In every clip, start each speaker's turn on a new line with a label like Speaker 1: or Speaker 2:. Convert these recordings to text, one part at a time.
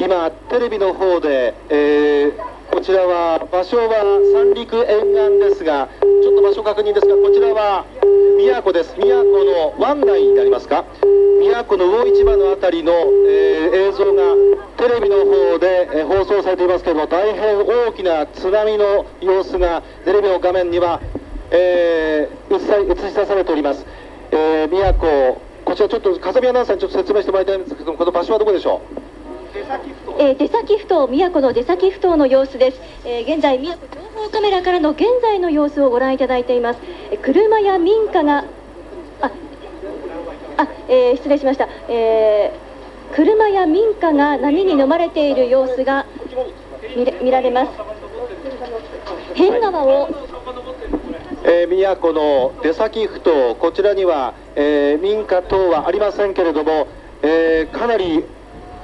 Speaker 1: 今テレビの方で、えー、こちらは場所は三陸沿岸ですがちょっと場所確認ですがこちらは宮古です。宮古の湾内になりますか？宮古の魚市場の辺りの、えー、映像がテレビの方で、えー、放送されていますけれども大変大きな津波の様子がテレビの画面には、えー、映し出されております、えー、宮古こちらちょっと風見アナウンサーにちょっと説明してもらいたいんですけどもこの場所はどこでしょう？
Speaker 2: えー、出先ふ頭宮古の出先ふ頭の様子です、えー、現在宮古情報カメラからの現在の様子をご覧いただいています、えー、車や民家がああ、えー、失礼しました、えー、車や民家が波に飲まれている様子が見られます。変川を
Speaker 1: えー、宮古の出先ふ頭こちらには、えー、民家等はありませんけれども、えー、かなり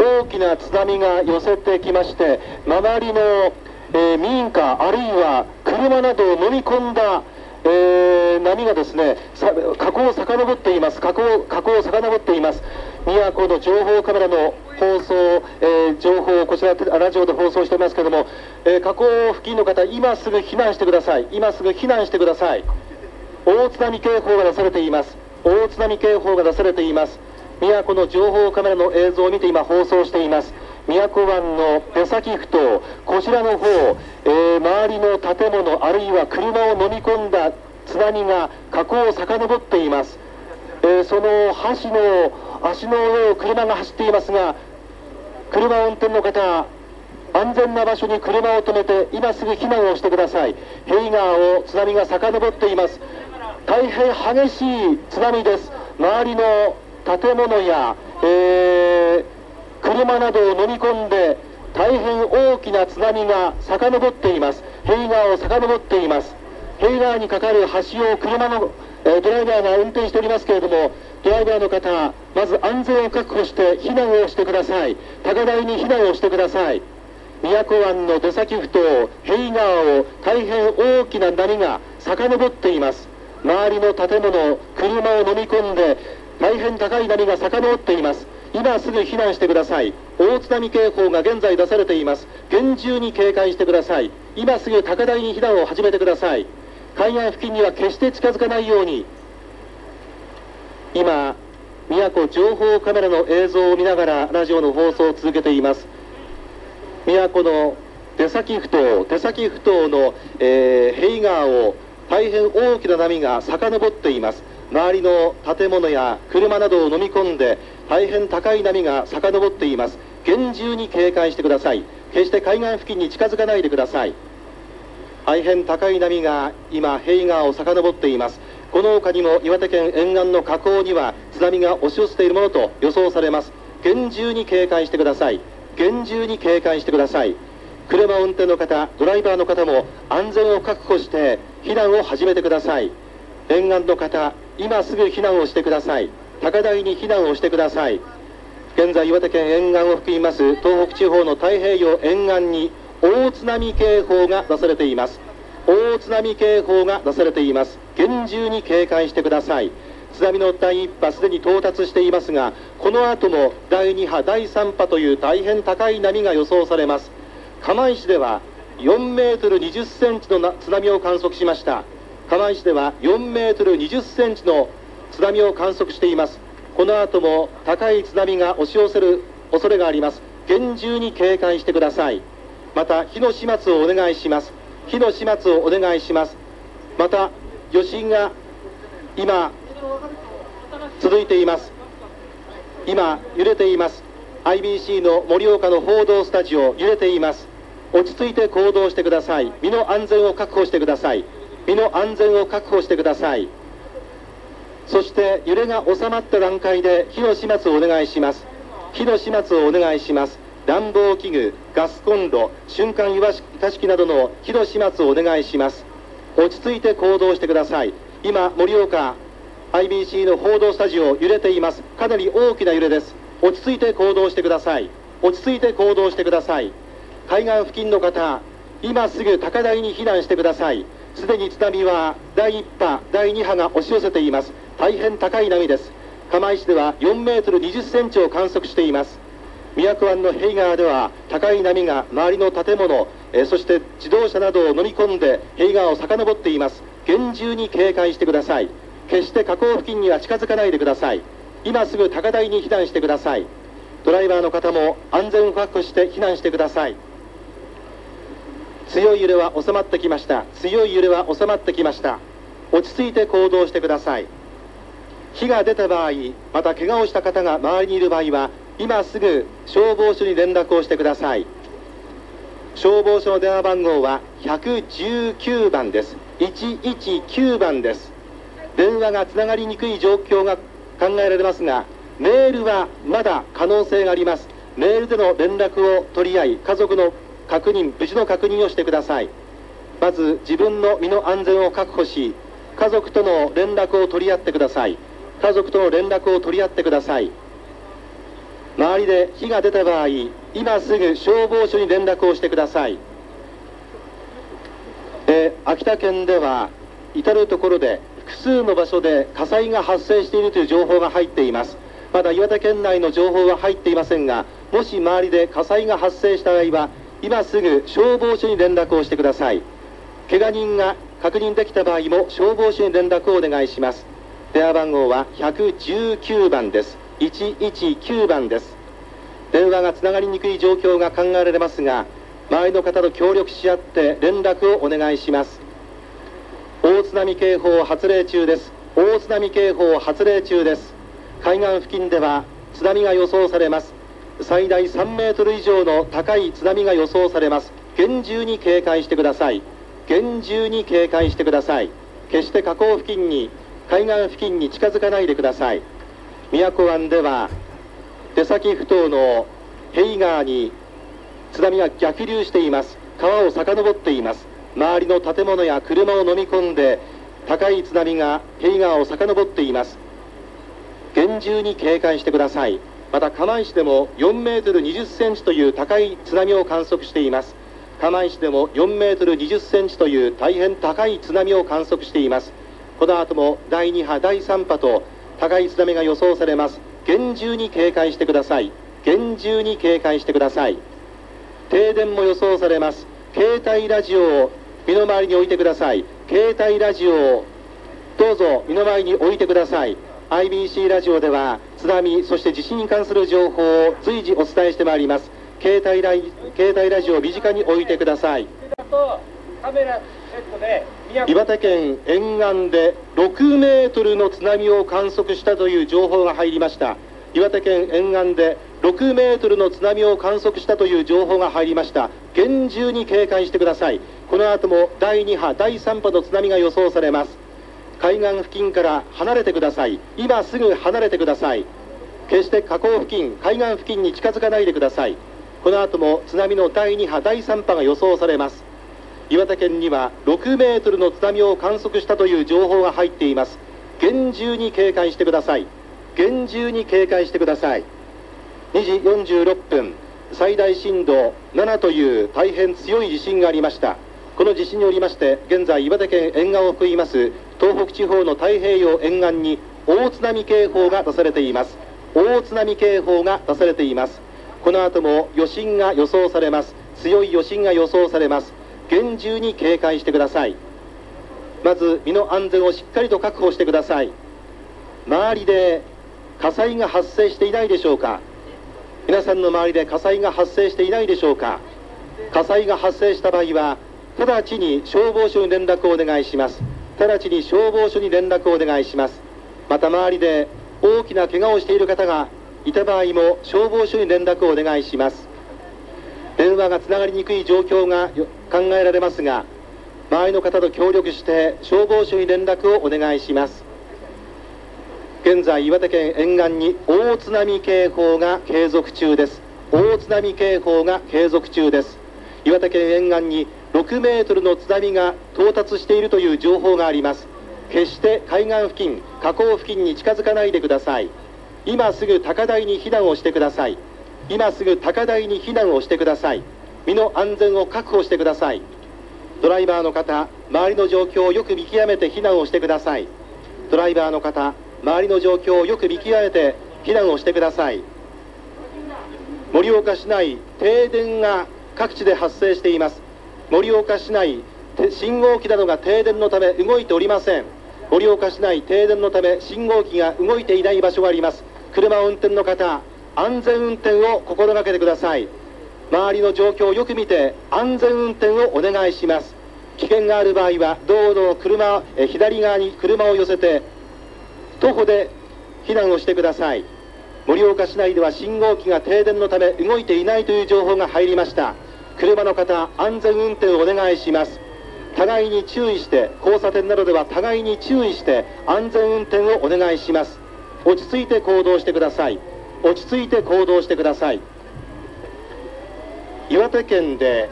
Speaker 1: 大きな津波が寄せてきまして周りの、えー、民家あるいは車などを飲み込んだ、えー、波がですね河口を遡っています。河口河口を遡っています。宮古の情報カメラの放送、えー、情報をこちらラジオで放送していますけれども、えー、河口付近の方今すぐ避難してください。今すぐ避難してください。大津波警報が出されています。大津波警報が出されています。宮古の情報カメラの映像を見て今放送しています。宮古湾の出先ふ頭こちらの方、えー、周りの建物あるいは車を飲み込んだ津波が河口を遡っています、えー、その橋の足の上を車が走っていますが車を運転の方安全な場所に車を止めて今すぐ避難をしてください。ヘイ川を津波が遡っています。大変激しい津波です。周りの建物や、えー、車などを飲み込んで大変大きな津波が遡っています。平川を遡っています。平川に架かる橋を車の、えー、ドライバーが運転しておりますけれどもドライバーの方まず安全を確保して避難をしてください。高台に避難をしてください。宮古湾の出先ふ頭平川を大変大きな波が遡っています。周りの建物車を飲み込んで大変高い波が遡っています。今すぐ避難してください。大津波警報が現在出されています。厳重に警戒してください。今すぐ高台に避難を始めてください。海岸付近には決して近づかないように。今宮古情報カメラの映像を見ながらラジオの放送を続けています。宮古の出先ふ頭手先ふ頭の、えー、ヘイ川を大変大きな波が遡っています。周りの建物や車などを飲み込んで大変高い波が遡っています。厳重に警戒してください。決して海岸付近に近づかないでください。大変高い波が今平川を遡っています。この他にも岩手県沿岸の河口には津波が押し寄せているものと予想されます。厳重に警戒してください。厳重に警戒してください。車運転の方ドライバーの方も安全を確保して避難を始めてください。沿岸の方今すぐ避難をしてください。高台に避難をしてください。現在岩手県沿岸を含みます東北地方の太平洋沿岸に大津波警報が出されています。大津波警報が出されています。厳重に警戒してください。津波の第1波すでに到達していますがこの後も第2波第3波という大変高い波が予想されます。釜石では4メートル20センチの津波を観測しました。釜石では4メートル20センチの津波を観測しています。この後も高い津波が押し寄せる恐れがあります。厳重に警戒してください。また火の始末をお願いします。火の始末をお願いします。また余震が今続いています。今揺れています。IBC の盛岡の報道スタジオ揺れています。落ち着いて行動してください。身の安全を確保してください。身の安全を確保してください。そして揺れが収まった段階で火の始末をお願いします。火の始末をお願いします。暖房器具ガスコンロ瞬間湯沸式などの火の始末をお願いします。落ち着いて行動してください。今盛岡 IBC の報道スタジオ揺れています。かなり大きな揺れです。落ち着いて行動してください。落ち着いて行動してください。海岸付近の方今すぐ高台に避難してください。すでに津波は第1波第2波が押し寄せています。大変高い波です。釜石では4メートル20センチを観測しています。宮古湾のヘイガーでは高い波が周りの建物、え、そして自動車などを飲み込んでヘイガーを遡っています。厳重に警戒してください。決して河口付近には近づかないでください。今すぐ高台に避難してください。ドライバーの方も安全を確保して避難してください。強い揺れは収まってきました。強い揺れは収まってきました。落ち着いて行動してください。火が出た場合また怪我をした方が周りにいる場合は今すぐ消防署に連絡をしてください。消防署の電話番号は119番です。119番です。電話がつながりにくい状況が考えられますがメールはまだ可能性があります。メールでの連絡を取り合い家族の確認無事の確認をしてください。まず自分の身の安全を確保し家族との連絡を取り合ってください。家族との連絡を取り合ってください。周りで火が出た場合今すぐ消防署に連絡をしてください、え、秋田県では至る所で複数の場所で火災が発生しているという情報が入っています。まだ岩手県内の情報は入っていませんがもし周りで火災が発生した場合は今すぐ消防署に連絡をしてください。怪我人が確認できた場合も消防署に連絡をお願いします。電話番号は119番です。119番です。電話がつながりにくい状況が考えられますが周りの方と協力し合って連絡をお願いします。大津波警報発令中です。大津波警報発令中です。海岸付近では津波が予想されます。最大3メートル以上の高い津波が予想されます。厳重に警戒してください。厳重に警戒してください。決して河口付近に海岸付近に近づかないでください。宮古湾では出先埠頭のヘイ川に津波が逆流しています。川を遡っています。周りの建物や車を飲み込んで高い津波がヘイ川を遡っています。厳重に警戒してください。また釜石でも4メートル20センチという高い津波を観測しています。釜石でも4メートル20センチという大変高い津波を観測しています。この後も第2波第3波と高い津波が予想されます。厳重に警戒してください。厳重に警戒してください。停電も予想されます。携帯ラジオを身の回りに置いてください。携帯ラジオをどうぞ身の回りに置いてください。IBC ラジオでは津波そして地震に関する情報を随時お伝えしてまいります。携帯ラ携帯ラジオを身近に置いてください。岩手県沿岸で6メートルの津波を観測したという情報が入りました。岩手県沿岸で6メートルの津波を観測したという情報が入りました。厳重に警戒してください。この後も第2波第3波の津波が予想されます。海岸付近から離れてください。今すぐ離れてください決して河口付近海岸付近に近づかないでください。この後も津波の第2波第3波が予想されます。岩手県には6メートルの津波を観測したという情報が入っています。厳重に警戒してください。厳重に警戒してください。2時46分最大震度7という大変強い地震がありました。この地震によりまして現在岩手県沿岸を含みます東北地方の太平洋沿岸に大津波警報が出されています。大津波警報が出されています。この後も余震が予想されます。強い余震が予想されます。厳重に警戒してください。まず身の安全をしっかりと確保してください。周りで火災が発生していないでしょうか。皆さんの周りで火災が発生していないでしょうか。火災が発生した場合は直ちに消防署に連絡をお願いします。直ちに消防署に連絡をお願いします。また周りで大きな怪我をしている方がいた場合も消防署に連絡をお願いします。電話がつながりにくい状況が考えられますが周りの方と協力して消防署に連絡をお願いします。現在岩手県沿岸に大津波警報が継続中です。大津波警報が継続中です。岩手県沿岸に6メートルの津波が到達しているという情報があります。決して海岸付近河口付近に近づかないでください。今すぐ高台に避難をしてください。今すぐ高台に避難をしてください。身の安全を確保してください。ドライバーの方周りの状況をよく見極めて避難をしてください。ドライバーの方周りの状況をよく見極めて避難をしてください。盛岡市内停電が各地で発生しています。盛岡市内信号機などが停電のため動いておりません。盛岡市内停電のため信号機が動いていない場所があります。車を運転の方安全運転を心がけてください。周りの状況をよく見て安全運転をお願いします。危険がある場合は道路の車え左側に車を寄せて徒歩で避難をしてください。盛岡市内では信号機が停電のため動いていないという情報が入りました。車の方安全運転をお願いします。互いに注意して交差点などでは互いに注意して安全運転をお願いします。落ち着いて行動してください。落ち着いて行動してください。岩手県で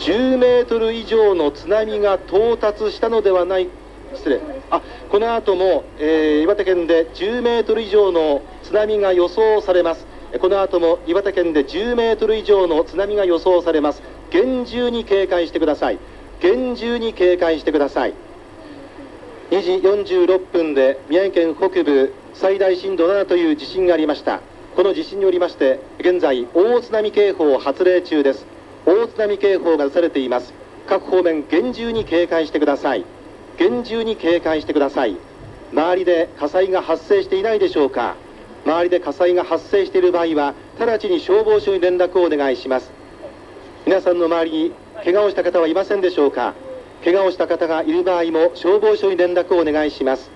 Speaker 1: 10メートル以上の津波が到達したのではない。失礼。あこの後も、えー、岩手県で10メートル以上の津波が予想されます。この後も岩手県で10メートル以上の津波が予想されます。厳重に警戒してください。厳重に警戒してください。2時46分で宮城県北部最大震度7という地震がありました。この地震によりまして現在大津波警報発令中です。大津波警報が出されています。各方面厳重に警戒してください。厳重に警戒してください。周りで火災が発生していないでしょうか。周りで火災が発生している場合は直ちに消防署に連絡をお願いします。皆さんの周りに怪我をした方はいませんでしょうか？怪我をした方がいる場合も消防署に連絡をお願いします。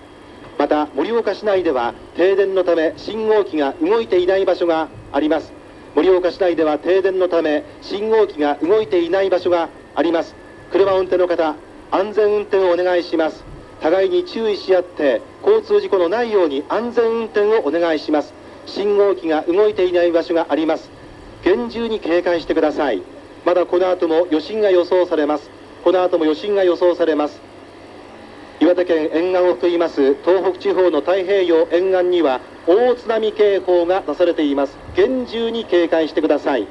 Speaker 1: また盛岡市内では停電のため信号機が動いていない場所があります。盛岡市内では停電のため信号機が動いていない場所があります。車運転の方安全運転をお願いします。互いに注意し合って交通事故のないように安全運転をお願いします。信号機が動いていない場所があります。厳重に警戒してください。まだこの後も余震が予想されます。この後も余震が予想されます。岩手県沿岸を含みます東北地方の太平洋沿岸には大津波警報が出されています。厳重に警戒してください。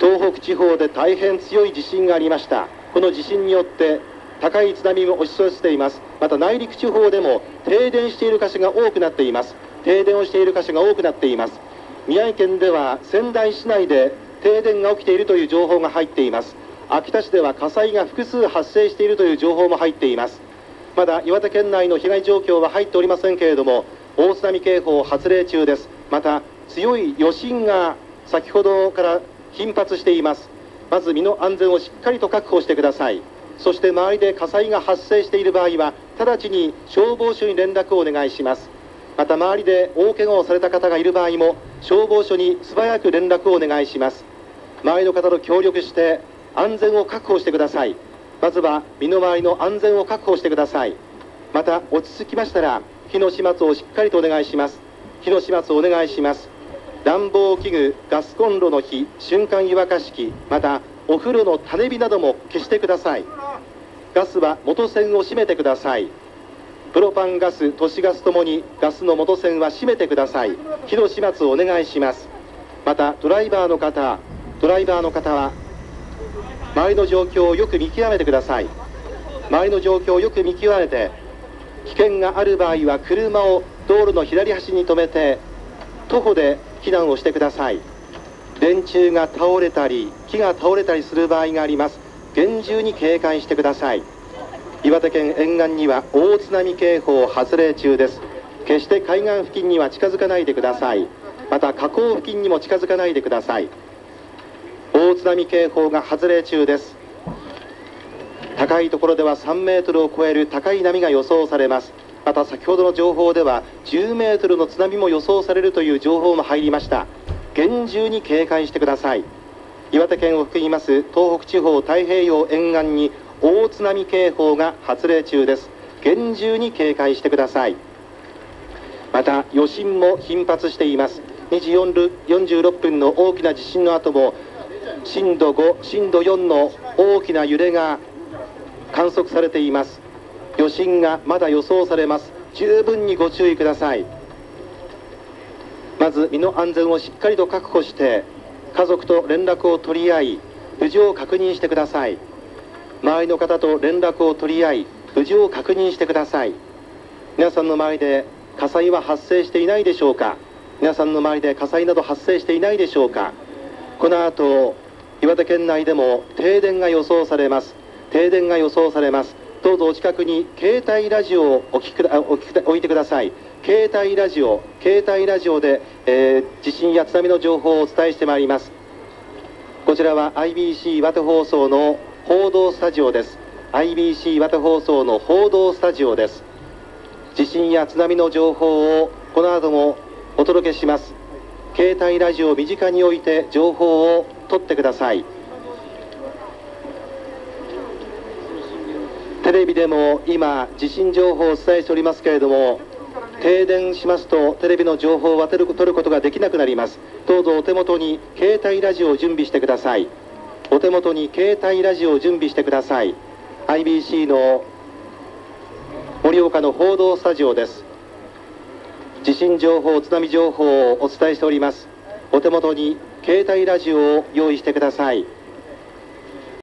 Speaker 1: 東北地方で大変強い地震がありました。この地震によって高い津波も押し寄せています。また内陸地方でも停電している箇所が多くなっています。停電をしている箇所が多くなっています。宮城県では仙台市内で停電が起きているという情報が入っています。秋田市では火災が複数発生しているという情報も入っています。まだ岩手県内の被害状況は入っておりませんけれども大津波警報発令中です。また強い余震が先ほどから頻発しています。まず身の安全をしっかりと確保してください。そして周りで火災が発生している場合は直ちに消防署に連絡をお願いします。また周りで大怪我をされた方がいる場合も消防署に素早く連絡をお願いします。周りの方と協力して安全を確保してください。まずは身の回りの安全を確保してください。また落ち着きましたら火の始末をしっかりとお願いします。火の始末をお願いします。暖房器具ガスコンロの火瞬間湯沸かし器またお風呂の種火なども消してください。ガスは元栓を閉めてください。プロパンガス都市ガスともにガスの元栓は閉めてください。火の始末をお願いします。またドライバーの方ドライバーの方は周りの状況をよく見極めてください。周りの状況をよく見極めて危険がある場合は車を道路の左端に止めて徒歩で避難をしてください。電柱が倒れたり木が倒れたりする場合があります。厳重に警戒してください。岩手県沿岸には大津波警報発令中です。決して海岸付近には近づかないでください。また河口付近にも近づかないでください。大津波警報が発令中です。高いところでは3メートルを超える高い波が予想されます。また先ほどの情報では10メートルの津波も予想されるという情報も入りました。厳重に警戒してください。岩手県を含みます東北地方太平洋沿岸に大津波警報が発令中です。厳重に警戒してください。また余震も頻発しています。2時46分の大きな地震の後も震度5震度4の大きな揺れが観測されています。余震がまだ予想されます。十分にご注意ください。まず身の安全をしっかりと確保して家族と連絡を取り合い無事を確認してください。周りの方と連絡を取り合い無事を確認してください。皆さんの周りで火災は発生していないでしょうか。皆さんの周りで火災など発生していないでしょうか。この後岩手県内でも停電が予想されます。停電が予想されます。どうぞお近くに携帯ラジオをお聞きくだお聞きく置いてください。携帯ラジオ携帯ラジオで、えー地震や津波の情報をお伝えしてまいります。こちらは IBC 岩手放送の報道スタジオです。IBC 岩手放送の報道スタジオです。地震や津波の情報をこの後もお届けします。携帯ラジオを身近に置いて情報を取ってください。テレビでも今地震情報をお伝えしておりますけれども停電しますとテレビの情報を取る取ることができなくなります。どうぞお手元に携帯ラジオを準備してください。お手元に携帯ラジオを準備してください。IBC の盛岡の報道スタジオです。地震情報津波情報をお伝えしております。お手元に携帯ラジオを用意してください。